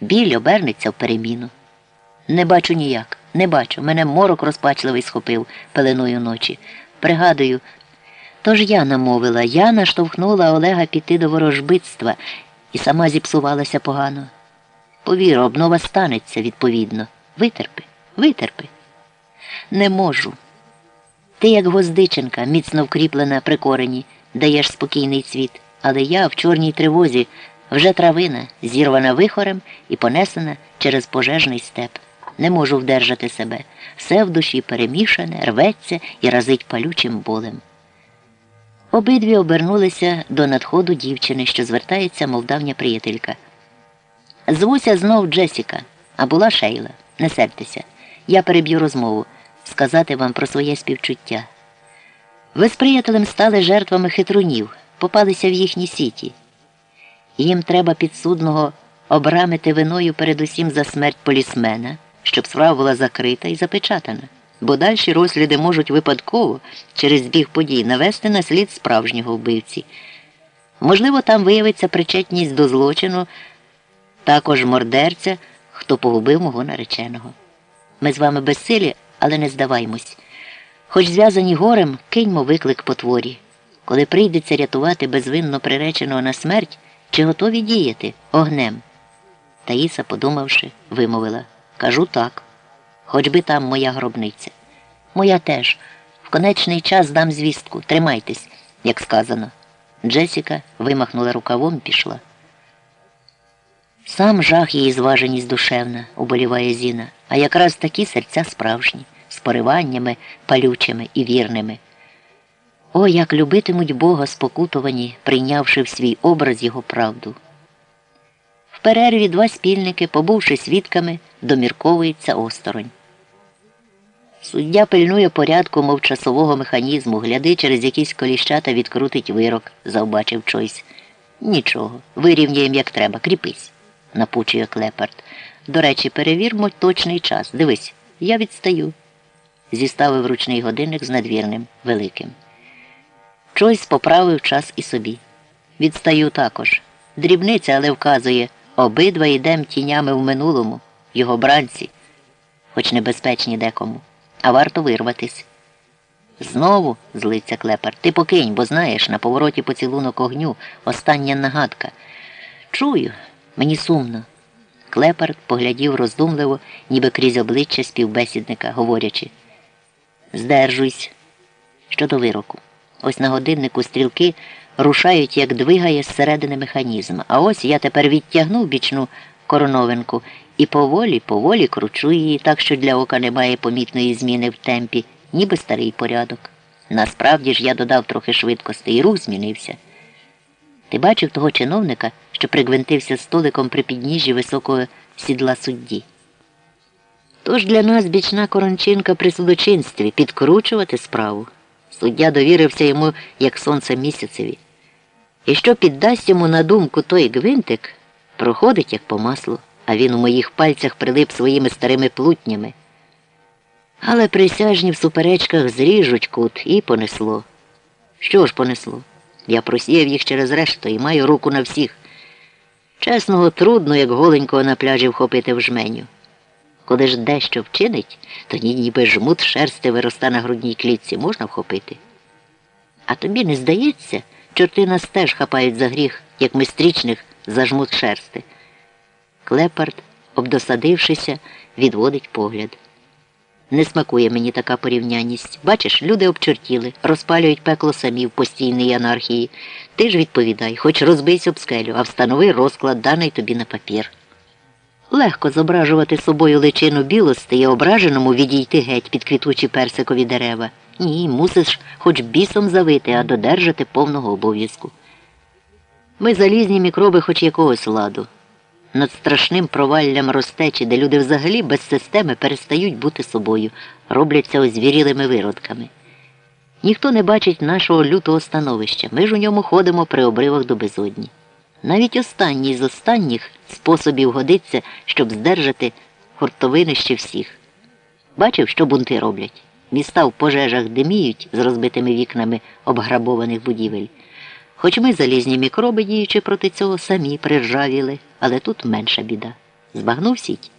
Біль обернеться в переміну. Не бачу ніяк, не бачу. Мене морок розпачливий схопив пеленою ночі. Пригадую, тож я намовила, я наштовхнула Олега піти до ворожбитства і сама зіпсувалася погано. Повір, обнова станеться відповідно. Витерпи, витерпи. Не можу. Ти, як гоздиченка, міцно вкріплена при корені, даєш спокійний цвіт, але я в чорній тривозі вже травина, зірвана вихорем і понесена через пожежний степ. Не можу вдержати себе. Все в душі перемішане, рветься і разить палючим болем. Обидві обернулися до надходу дівчини, що звертається, мов давня приятелька. Звуся знов Джесіка, а була Шейла. Не сердьтеся. Я переб'ю розмову, сказати вам про своє співчуття. Ви з приятелем стали жертвами хитрунів, попалися в їхні сіті. Їм треба підсудного обрамити виною передусім за смерть полісмена, щоб справа була закрита і запечатана, бо дальші розгляди можуть випадково через біг подій навести на слід справжнього вбивці. Можливо, там виявиться причетність до злочину також мордерця, хто погубив мого нареченого. Ми з вами безсилі, але не здаваймось. Хоч зв'язані горем, киньмо виклик потворі. Коли прийдеться рятувати безвинно приреченого на смерть, чи готові діяти огнем? Таїса, подумавши, вимовила Кажу так. Хоч би там моя гробниця. Моя теж. В конечний час дам звістку. Тримайтесь, як сказано. Джесіка вимахнула рукавом і пішла. Сам жах її зваженість душевна, уболіває Зіна, а якраз такі серця справжні, з пориваннями палючими і вірними. О, як любитимуть Бога спокутувані, прийнявши в свій образ його правду. В перерві два спільники, побувши свідками, домірковуються осторонь. Суддя пильнує порядку, мов часового механізму, гляди, через якісь коліщата відкрутить вирок, завбачив Чойс. Нічого, вирівняєм як треба, кріпись, напучує клепард. До речі, перевірмо точний час. Дивись, я відстаю. Зіставив ручний годинник з надвірним, великим. Чойс поправив час і собі. Відстаю також. Дрібниця, але вказує, обидва йдем тінями в минулому, його бранці, хоч небезпечні декому, а варто вирватись. Знову, злиться клепар, ти покинь, бо знаєш, на повороті поцілунок огню остання нагадка. Чую, мені сумно. Клепард поглядів роздумливо, ніби крізь обличчя співбесідника, говорячи. Здержуйся. Щодо вироку. Ось на годиннику стрілки рушають, як двигає зсередини механізм. А ось я тепер відтягнув бічну короновинку і поволі, поволі кручу її так, що для ока немає помітної зміни в темпі, ніби старий порядок. Насправді ж я додав трохи швидкості, і рух змінився. Ти бачив того чиновника, що пригвинтився столиком при підніжжі високого сідла судді. Тож для нас бічна корончинка при судочинстві підкручувати справу. Суддя довірився йому, як сонце місяцеві. І що піддасть йому на думку той гвинтик, проходить, як по маслу, а він у моїх пальцях прилип своїми старими плутнями. Але присяжні в суперечках зріжуть кут і понесло. Що ж понесло? Я просіяв їх через решту і маю руку на всіх. Чесного, трудно, як голенького на пляжі вхопити в жменю. Коли ж дещо вчинить, то ніби жмут шерсти вироста на грудній клітці можна вхопити. А тобі не здається, чорти нас теж хапають за гріх, як ми стрічних за жмут шерсти. Клепард, обдосадившися, відводить погляд. Не смакує мені така порівнянність. Бачиш, люди обчортіли, розпалюють пекло самі в постійній анархії. Ти ж відповідай, хоч розбийся об скелю, а встанови розклад, даний тобі на папір. Легко зображувати собою личину білости і ображеному відійти геть під квітучі персикові дерева. Ні, мусиш хоч бісом завити, а додержати повного обов'язку. Ми залізні мікроби хоч якогось ладу. Над страшним проваллям розтечі, де люди взагалі без системи перестають бути собою, робляться озвірілими виродками. Ніхто не бачить нашого лютого становища. Ми ж у ньому ходимо при обривах до безодні. Навіть останній з останніх способів годиться, щоб здержати хортовинище всіх. Бачив, що бунти роблять. Міста в пожежах диміють з розбитими вікнами обграбованих будівель. Хоч ми залізні мікроби, діючи проти цього, самі приржавіли, але тут менша біда. Збагнув сіть.